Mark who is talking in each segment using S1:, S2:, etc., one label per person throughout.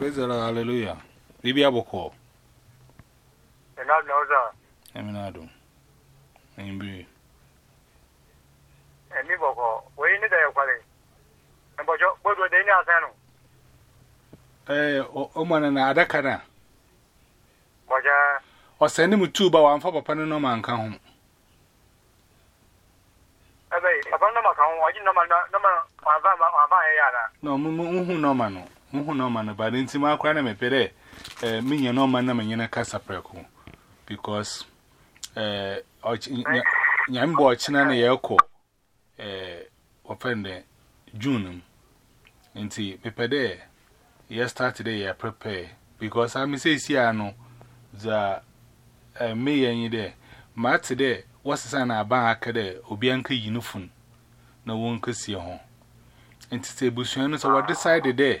S1: Praise the Lord, hallelujah. Bibi Aboko. Eminado. Embi.
S2: Emi Boko, Emi need a quality. And but what would they not
S1: say? Eh, Oman and Adakana. Baja. Or send him two by one for Papa no come home. Ebe, Muhu no man, but in Tima Crana me pere, a eh, minion no man, a minion a casapreco. Because, eh, Yambo Chinan Yelco, eh, offender June. prepare. Because I miss Siano, the me and you there. Mat today, what's the sign I bank there, Obianca Unifun. obi one could see home. And to say, Bushian, so decided there.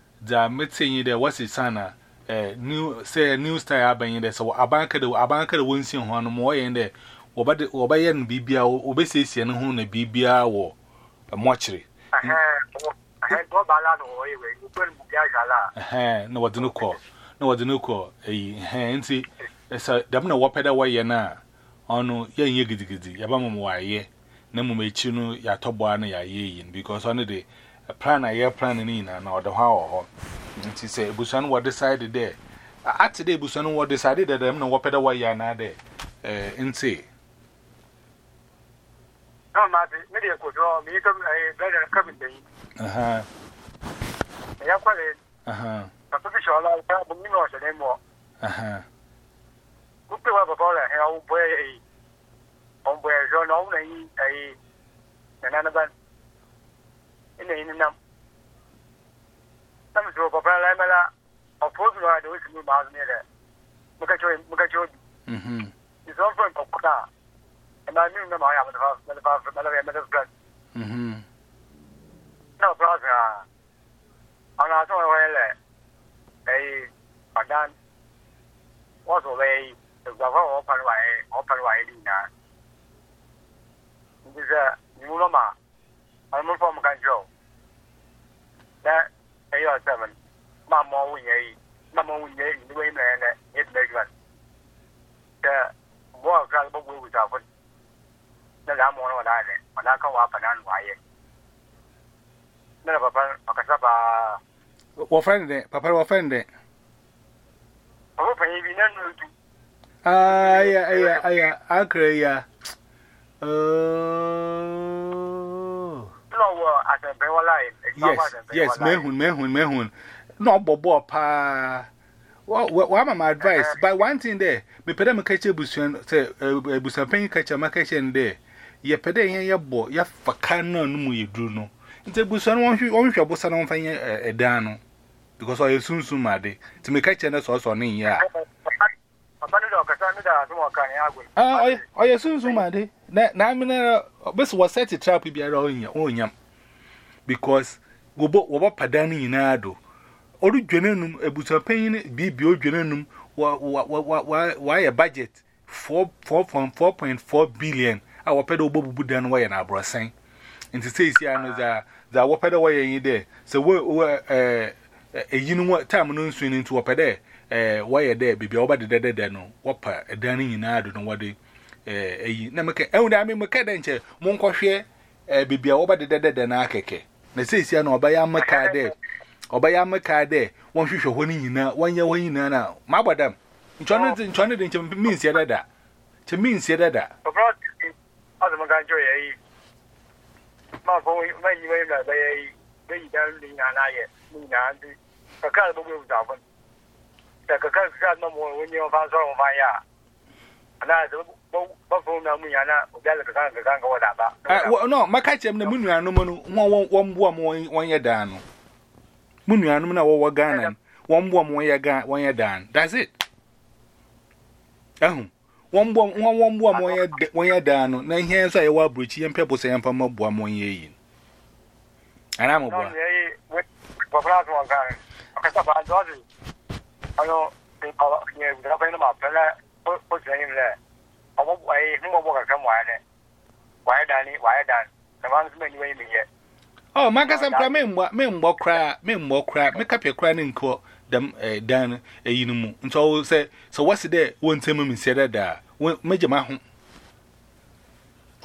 S1: the meeting there was w'asi son. Uh, uh, new say a new style abanye there so abanka de abanka de wonsi ho no mo yen there oba de oba bibia obesiesie ne ho na bibia wo mochiri
S2: bala no jala
S1: aha na wodi no ko na w'adunu na wopeda wo gidigidi yaba na ya tobo anu ya ye yin a plan a year planning in and or the how. And she said, Busan what decided there. At today, Busan what decided that I'm not better why you're not there. Uh, in say,
S2: No, my media could draw me come uh, uh-huh. a better coming day. Uh huh. Yeah, quite. Uh huh. But to be sure, I'll have a minute anymore. Uh huh. Good to have a ball and help where a on where John only a another na ɛnenam na mesɛ papa la mɛla ɔpɔsu a de wosi maa so ne dɛ moka kyɛ ɔmfrɛ nkɔkɔta a ɛma me na ma ɔyɛ mɛdefa na ɔpra se a ɔna sɛ lɛ ɛyi ɔdan wɔsɔ ɔbɛyɛ yi a wɔɔpa wayɛ ɔpa wayɛ ne nyinaa nti sɛ nyimu nɔma a ọmọ fọmù kanjọ na ẹyẹ ọsẹmù má mọ ọhún yẹ yìí má mọ ọhún yẹ yìí yìí mẹ́rin náà yẹ ti mẹ́rin náà tẹ bọ́ọ̀ kíláàsì gbogbo ewu tà fún ní ẹ̀dá mọ̀ ọ́nà wọ̀dà rẹ̀ wọ̀dà kan wà fàdà nù ayẹ ní ẹ̀dá papa ọ̀kasá baa.
S1: wọ́n fẹ́ ndẹ̀ papa wọ́n fẹ́ ndẹ̀. ọ̀pọ̀ pẹ̀yìn bi nínú ojú. aya aya aya ankara ya. Uh,
S2: Yes, yes, Mehun,
S1: Mehun, Mehun. No, Bobo, pa. what am I advice? Uh-huh. By one thing there, me pede me catch a busan, say, uh, a busan penny catcher, my catcher in there. Ye pede ye ye bo, ye facano, no mu ye drew no. It's a busan, one who owns your busan on fine a eh, eh, dano. Because I soon soon, my day, to me catch another sauce on in ya. Ah, I soon soon, my day. Now, I'm in a best was set a trap, be around your own oh, yam because gobo waba padani inado. Oru jwenenum, ebusa penyin bibi o jwenenum, wa, wa, wa, wa, wa, wa ya budget 4.4 billion. A wapeda obo bubudan wa ya na abrosan. Inti se isi ano za, za wapeda wa ya yide. Se we, we, eh, eh, wa wa, tamu nunsu nintu wapeda, eh, wa ya de, bibi waba de de de de no, wapa edani inado no wade, eh, eh, na meke, eh, unda ami meke denche, mwonkwa shwe, eh, bibi waba de de de de na akeke na say si na obaya maka there obaya maka there won hwehwe ho ni nyina won ye won nyina na magbadam nchone nchone de nchem means ya dada che means ya dada
S2: abroad as ma ganjo ye yi ma bo ma yi ma na ba ye yi be yi dan ni na na ye ni na ndi ka ka bo go da fun da ka ka ka na mo won ye fa so won fa ya
S1: no maka kyerɛ m na me nuanom no wɔmboa m wɔnyɛ daa no me nuanom no a wɔwɔ ghana no wɔmboa m wɔnyɛ daa no thats it ɛhu wɔmboa m wɔnyɛ daa no na hia nso a yɛwɔ aburokyi yɛmpɛ bo sɛ yɛmfa mmaboa ma wɔnyɛ yi no
S2: anaa mboa ɔkasa baa ntɛ ɔde ɔno o tẹ̀yìn mi dẹ̀ ọmọ ayé ń bọ̀ bọ̀ kankan mu ayé dẹ̀ wàyé dan ni wàyé dan sàmánù sí mẹ́ni wẹ́yìn mi yẹ.
S1: ọ maa nkasa nkura mi mbọ koraa mi mbọ koraa mi kapịa koraa ne nkọ dam dan eyi no mu nti ọwụ sị sị wọsi dɛ wọn ntem mi nsị dɛ daa megye m ahụ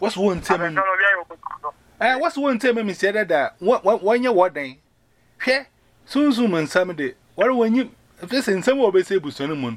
S1: wọsi wọn ntem mi ɛ wọsi wọn ntem mi nsị dɛ daa wɔnyɛ wɔdan hwɛ sunsun nsɛm de wɔre wɔnyi nsɛm a wɔbɛsɛ ebusɔn mu no.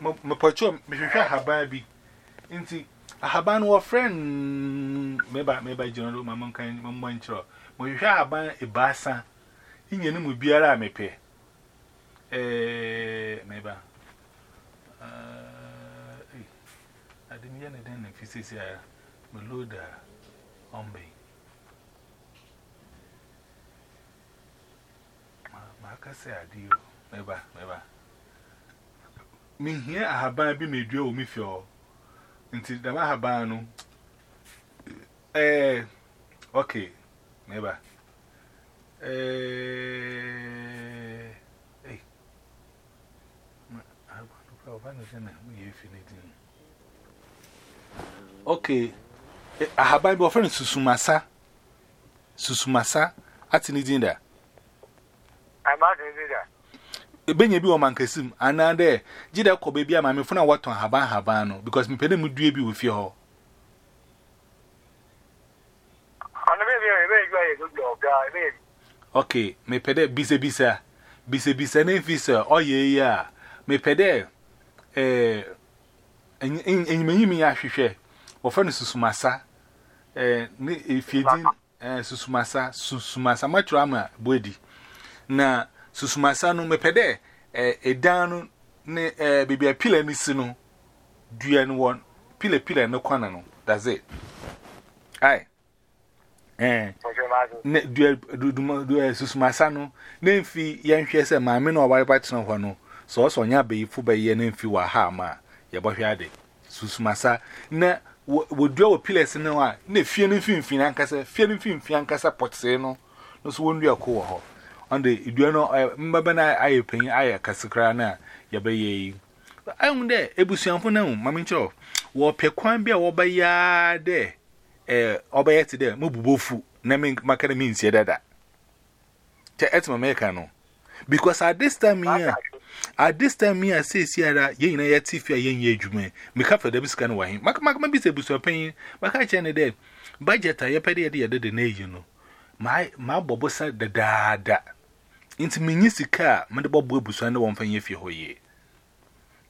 S1: mpacho mehwehwe ahaban bi nti ahaban a friend meba meba gyina do mama nkan mmɔ nkyerɛ mehwehwe ahaban ebaasa nyɛ ne mu biara a mepɛ ɛɛ meba ade mi yɛ ne den na fi sisi a meluda, loda ɔmbɛn ma ma akasɛ adeɛ o meba meba me here a haban bi me dua o me fi o nti da ba haban no eh okay neba eh eh ma eh, haban no pra no se na mo okay a haban bi o fe susumasa susumasa ati ni din da
S2: haban ni din
S1: benye bi wɔ mankasim anaa dɛ gye dɛ kɔ baabi a maamefo no a wɔtɔn habanhaban no because mepɛ dɛ medue bi wɔ fie hɔ ok mepɛ dɛ bisabisa bisabisa na mfi sɛ ɔyɛ yi a mepɛ dɛ enyimanyim yɛ ahwehwɛ wɔfrɛ no susumasa ne efiedin susumasa susumasa matwerɛ ama boadi na susumasa no mepɛ dɛ ɛdan no ne ɛɛ beebi a pila no si no dua no wɔ pila pila no kwan no that's it ayi ɛɛ ne dua duduma dua susumasa no ne nfi yɛn hwɛ sɛ maame na ɔware ba tena hɔ no sɛ ɔsɛ ɔnyɛ abɛyifo bɛyɛ ne nfi wɔ ha ama yɛbɛhwɛ ade susumasa na wɔdua wɔ pillars no a na fie no mfimfini ankasa fie no mfimfini ankasa pɔtee no no so wɔndua ko wɔ hɔ on the Iduano, Mbabana, I pay, I Casacrana, Yabaye. I'm there, Ebusian for now, Mammy Chow. War Pequambia, Obaya there, eh, Obaya today, Mubufu, naming Macana means Yadada. To ask my mechano. Because at this time here, at this time here, say Sierra, ye in a yatifia, ye in ye jume, make up for the biscan wine. Mac a a day. Budget, I My, my the Into me, you see car, Madabu Busan, the one for you if you hoy.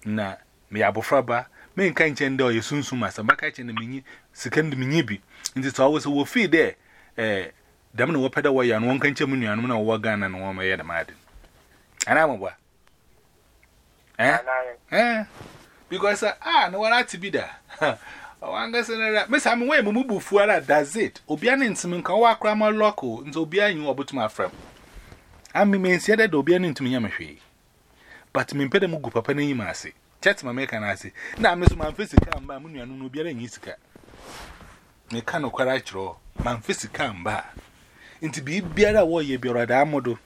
S1: Na, me abofraba, me can't change or you soon soon, my sabacach and the mini, second minibi. And it's always a woofy there. Eh, damn, no peda way and one can't chimney and one or gun and one my head, madam. And I'm aware. Eh? Eh? Because, ah, no one had to be there. Miss Amway, Mubu Fuara, that's it. Obian in Simonka, Krama Loco, and Obian, you are but my friend. I mean, see that Obian into me, I'm afraid. But me better move up and him, I say. Chat my make an assay. Now, Miss Man Physical and Mamun and Nubian and Isika. Me can no collateral, Man Physical and Bar. Into be better war ye be rather modo.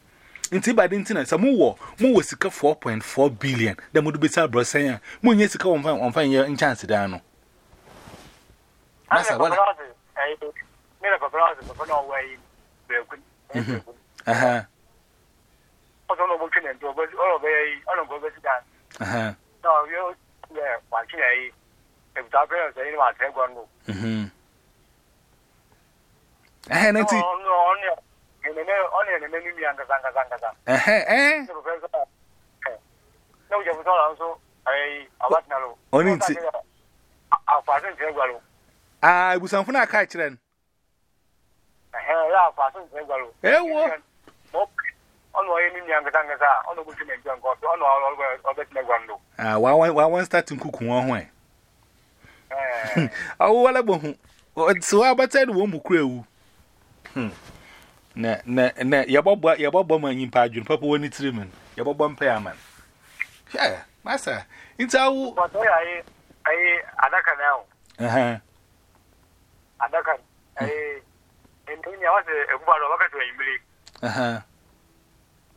S1: Into by the internet, some more, more was sicker four point four billion. The mood be sad, Brossia. Moon yes, come on fine your enchance, Dano. Massa, what?
S2: Miracle Brother, but no way. Uh huh ọdún náà bójú nìyẹn tó ọ̀rọ̀ bẹ́ẹ̀ yìí ọ̀nà gbọ́ bẹ́ẹ̀ sí dáa. náà yóò yẹ wà sí ẹ̀ yìí èbùtà abẹ́rẹ́ ọ̀sẹ̀ yìí ni wà á tẹ́gbọ́n nù. ẹ̀hẹ́ ní ti. ọ̀nà ẹ̀nẹ́mẹ́ mímí àǹkàtà àǹkàtà àǹkàtà. ẹ̀hẹ́ ẹ̀. náà ó jẹ́ fún sọ́ọ̀rọ̀ àǹsó ẹ̀yẹ yìí àbátìnà lò. ó ní ti. àfàṣẹ́ ń tẹ́gbà lò.
S1: àbùsànfún náà ká ìkyerẹ́ ni.
S2: ẹ̀hẹ́ ẹ̀yà àfàṣẹ́ ń tẹ́gbà lò. ẹ wo. mọ̀ pé ọnụ onye nini ya nkata nkata ọnụ kwụsị na njọ nke ọsọ ọnụ ọbẹtị na-egwa
S1: ndụ wa wọn statụ nkuku nwa ọhụ ọwụwala e. eh. bụ hụ ọtụ ha abata na wọn mụkwuru ewu na na na yabọbọ ma nyimpa adwene papa wani tiri mu yabọbọ mpa ya man hwɛ masa nti awo. bọtọ yà oh, ayé ayé adaka náà o.
S2: adaka ayé ẹni ní a wá sẹ ẹkú bá lọ wákàtí wà yín
S1: bírí.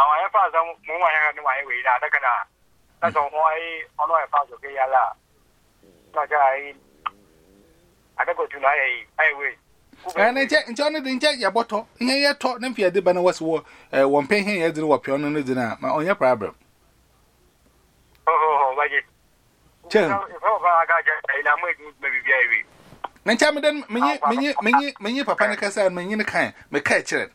S2: àwọn ayé fàṣà mú wọn yẹn ní wọn ayé wèyí náà dákàdá náà sọ wọn ayé ọlọ́run ẹ̀fà sókè yálà náà sọ ayé adékòtù náà ayé yìí ayé wèyí.
S1: nkyɛ nkyɛ ɔno de nkyɛ yɛbɔtɔ nyɛ yɛtɔ ne mfe yɛde ba na wɔsi wɔ wɔ mpɛnhɛn yɛde no wɔ pɛ ɔno no de no a ma ɔnyɛ problem. kyɛn na nkyɛn mi dɛ menye menye menye papa ne kasa menye ne kan mekae kyerɛ no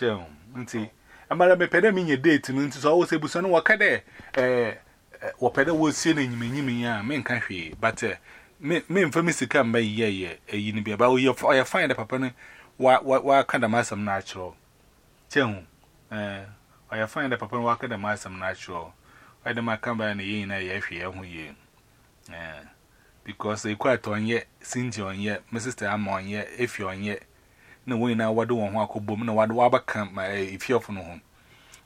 S1: Joe, Nti. Amara me pede me nye date no nti so wo se buso no wo ka de eh wo pede wo sie na nyime nyime ya me nka hwe but me me mfa me sika mba ye ye eyi ni bia ba wo ye fine find papa no wa wa ka da masam na achro. Chehu. Eh wa ye find papa no wa ka da masam na achro. Wa de maka mba na ye na ye hwe ye ho ye. Eh because e kwa to onye sinje onye, my sister am onye, if you onye na wɔn nyinaa wɔde wɔn ho akɔ bom na wɔde wɔabɛka ma eh, efiɔfo no ho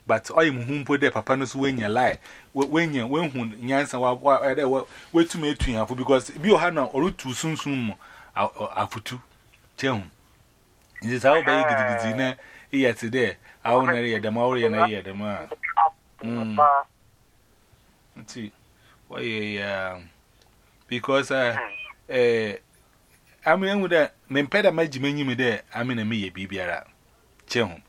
S1: but ɔyɛ mu hu mpo dɛ papa no so wɔanya lie wɔanya wɔahu nyansa wɔdɛ eh, wɔatumi atu yɛn afo because bi wɔ na ɔretu sunsun mu afotu kyɛn nti saa wɔbɛyɛ gidigidi na yɛ te dɛ awo na yɛ dɛm awo yɛ na yɛ dɛm a mm. nti wɔyɛ yɛ um, because ɛɛ. Uh, eh, I mean, with that, men pet a magic menu me there, I mean, a me a bibiara. Chum.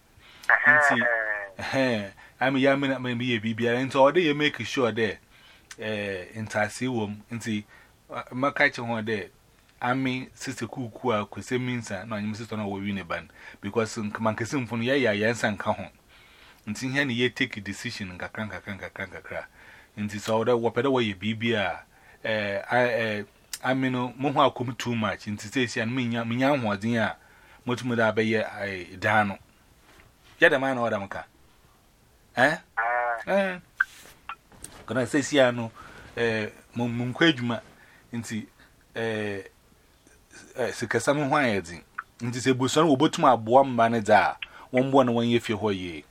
S1: I mean, I mean, I mean, be a bibiara, and so all day you make sure there, eh, in Tassi womb, and see, my catching one there. I mean, sister Kukua could say means, no, I'm sister no winiban, because in Kamankasim from Yaya Yansan Kahon. And see, here ye take a decision, and kakranka, kakranka, kakranka, and see, so that waped away a bibia, eh, eh, I mean, Moho come too much in Station Minya ya was near Mutumuda Bay Dano. Yet a man or Damka. Eh? Eh? Can I say Siano, eh, Munquejma, in see, eh, Sikasamu Wyazing. It is a buson will put my bomb banner one born one if you were ye.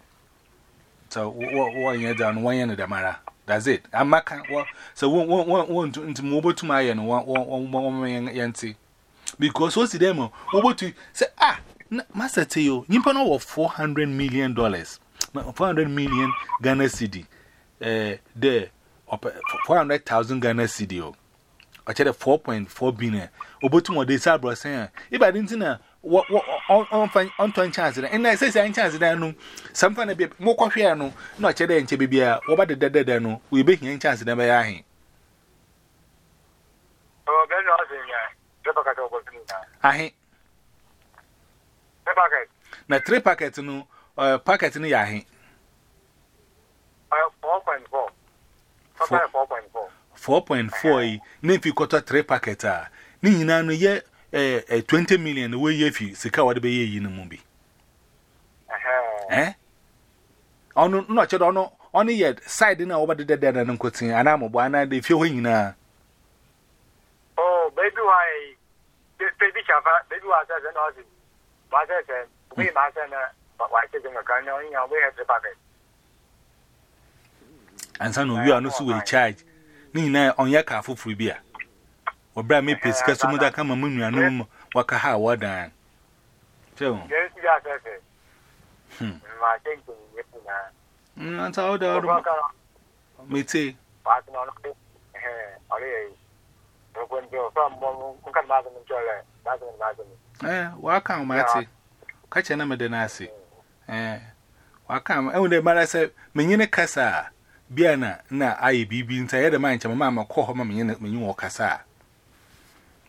S1: So, one year down, one year the matter. That's it. I'm not. Well, so, one, one, one, one, to move to my end, one, one, one, one, one, yancy. Because what's the demo? Over to say, ah, Master Teo, you know, over four hundred million dollars, four hundred million Ghana CD, eh, there, four hundred thousand Ghana CD, or four point four billion. Over to my day, Sabra saying, eh, if I didn't know on to chance there and i say say chance there no something na be mo kwohwe no na o che there nche bibia wo ba deda deda no we be hin chance there be ya hin
S2: oh, o be no say ya treba ka to go tin na ahin three packet
S1: na three packet no uh, packet no ya hin
S2: 4.4
S1: 4.4 4.4 yi na fi kọtọ three packet a ah. ni nyinaa no yẹ eh, 20 eh, million wey ye fi sika wade be ye yin mu bi eh onu no no onu ye side na oba de de ana mo bo ana de fie ho
S2: oh baby why the baby chafa baby wa sa na ozi ba sa se na
S1: have package charge ni ka afofuru bia or b r a m e p i s c a s u m u d a k a m a m u n u a n u m Wakaha, w a me say. Eh, welcome, Eh, welcome. Oh, the man I Biana, na I be being tired of mine, Mamma, call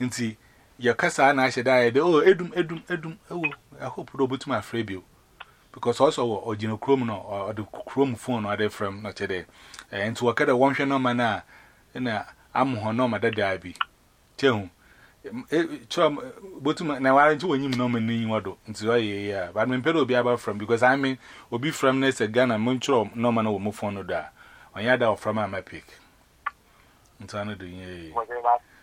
S1: Nti, your cassa and I should die. Oh, Edum, Edum, Edum. Oh, I hope you'll be my free bill. Because also, original chrome or the chrome phone or the frame, not today. And to a kind of one channel manner, and I'm honor my dad. be. Tell him. But now I don't know when you know me, you know, and so yeah, but I'm better be about from because I mean, will be from next again. no man will move on On the other from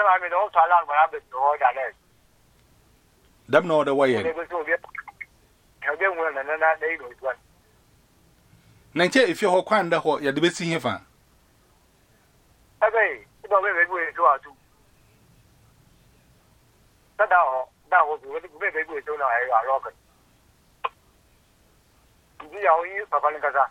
S2: asem ami na ɔtɔ ala agbara abɛsi hɔ da dɛ.
S1: dɛm na ɔdɛ wɔyɛ.
S2: ɛbi ehun na nana na na ojuwa.
S1: na nkyɛn efi hɔ kwan da hɔ yɛde bɛsi hin fa.
S2: ɛbɛ ɛbɛ ɔbɛ bɛ bi wɔ esu atu. sɛ da hɔ da hɔ bi wɔ bɛ bɛ bi wɔ esu na ayɛ alɔ kan. ibi yà wọ́n yi papa ni kasa.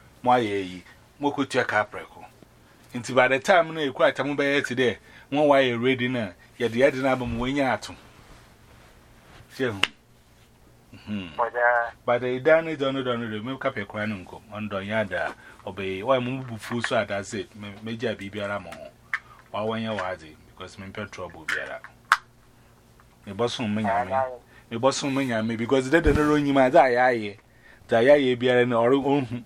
S1: mo ayɛ yi mo kɔ tua kaa by the time no ekura tam bɛyɛ ti dɛ wɔn wayɛ ready na yɛde yɛde na abam wɔnya ato hyɛ ho but ɛdan no dɔn no dɔn no dɛ mi kapɛ kura no nkɔm ɔn dɔn yɛ ada ɔbɛyɛ wɔyɛ mo bu fuo so ada se mɛgya biribiara mo ho wawɔnyɛ wɔadze because mempɛ trouble biara mebɔsom me nyame mebɔsom me nyame because dɛdɛ no ronyim adze a yɛayɛ dza yɛayɛ biara no ɔre ɔnhu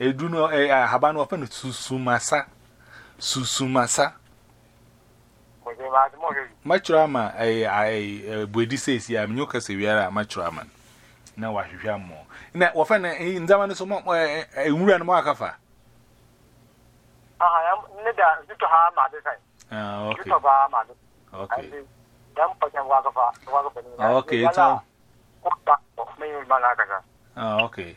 S1: edu no eh, eh ahaba no susumasa susumasa machura ma eh eh, eh, eh bodi sesi am nyoka se wiara machura na wahwehwa mo na ofan nzama no mo enwura ah, no akafa
S2: ah ya ne da zito ha ma
S1: okay zito ba ma de okay
S2: dan pakan wakafa wakafa okay to ko ta mai na kaga
S1: ah okay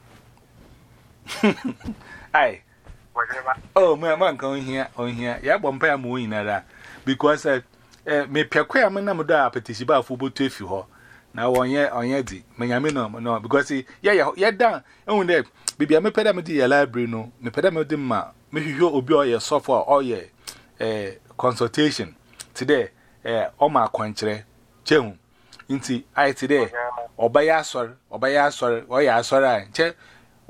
S1: hi Oh, my man, come here, on here. Yeah, bumper, I'm winning that. Because I may pay queer, I'm not a petition about afọ to if you na Now, onye di, my yamino, no, because he, yeah, yeah, yeah, library, no, me ma, me, obi software, consultation today, eh, ma I today,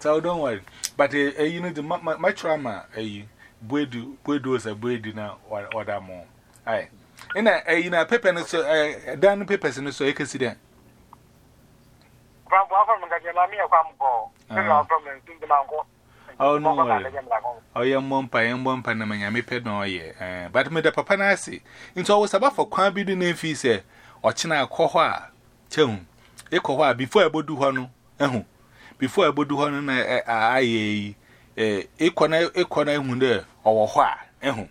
S1: So don't worry. But uh, you know, the, my, my trauma, uh, Bwedu, Bwedu a or, that more. Aye. And I, uh, you know, paper, so, uh, down papers, and so you can see that. Oh, no, Oh, yeah, Mompa, and Mompa, and Miami Pedno, yeah. But me the papa Nancy. It's always about for quite building if he said, or China, Kohua, Chung, Ekoha, before I would do one. before I bodu hɔ no na eh, ayɛ ah, ah, eh, na ịkɔ na ehu dɛ a ehu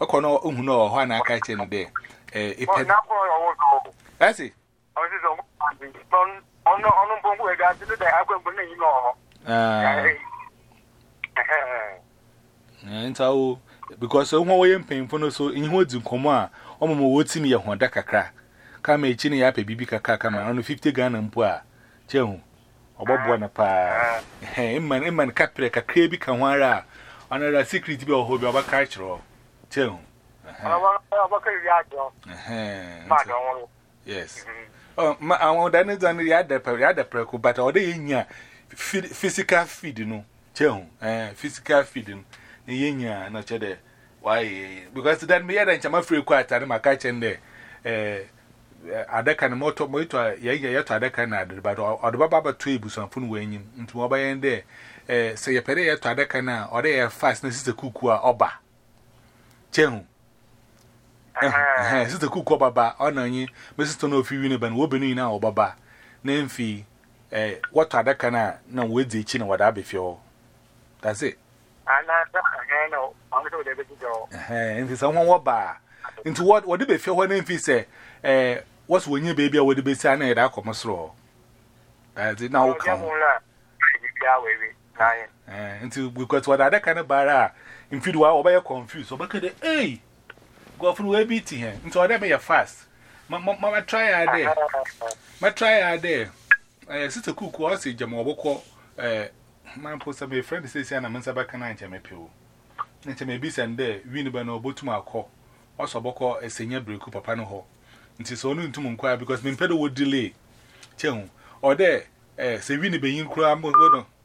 S1: ɔkɔ na ehu na a aka kyerɛ no dɛ ịpɛ eh, e na ɛsi.
S2: ọnụ ọnụ mkpọmkpọ ga-adị n'ụda agwa mgbe na-eyi n'ọhụ.
S1: nta o because no so ya apɛ bibi kakra kama ɔnụ ghana a kyɛn ọbọbọ na paa ịma ịma nkapịrị kakra bi ka ho ara a ọ nara secret bi ọhụrụ bi ọbaka akyerɛ kyerɛ ho.
S2: ọbaka iri adọ. mmadụ ọhụrụ.
S1: yes ma àwọn ọdọ anịza nri ya adapere kụ bata ọ dịghị nya physical feed no kyerɛ ho physical feed no na ihe nya na kyerɛ dɛ wayɛ because dan ya da nkyɛn afiri kụ atare maka kyerɛ dɛ. adaka na moto moto ya yeto adaka na adịba ọdụba baba to ibusanfu na wenyim ntu ọba yen de eh se ya yeto adaka na ọde ye fast na sise kuku a ọba chehu eh sise kuku ọba ba ọna anyi mesito na ofi wi ne ban wo benu ina ọba ba na mfi eh wato adaka na na wezi chi na wada abefie o that's it
S2: ana ta na no ọmọ to de bi jo
S1: eh mfi sanwo ọba Into what what did they feel when if he say, eh, what's when you baby, I would be saying that come slow. That's it now. Come into because what other kind of barra in feed while by a confused. So, but could eh go through a beat here into whatever you're fast. Mamma try a day. My try a day. Eh, sister cook was a jamoboko. Eh, man post a friend says, and I'm in Sabaka and Jamapu. And to me, be sent there, win by no boat to my call. also boko a senior breaku papa no ho nti so no ntum nkwa because me mpedo wo delay chehu or there eh se wi ni benyin kura mo godo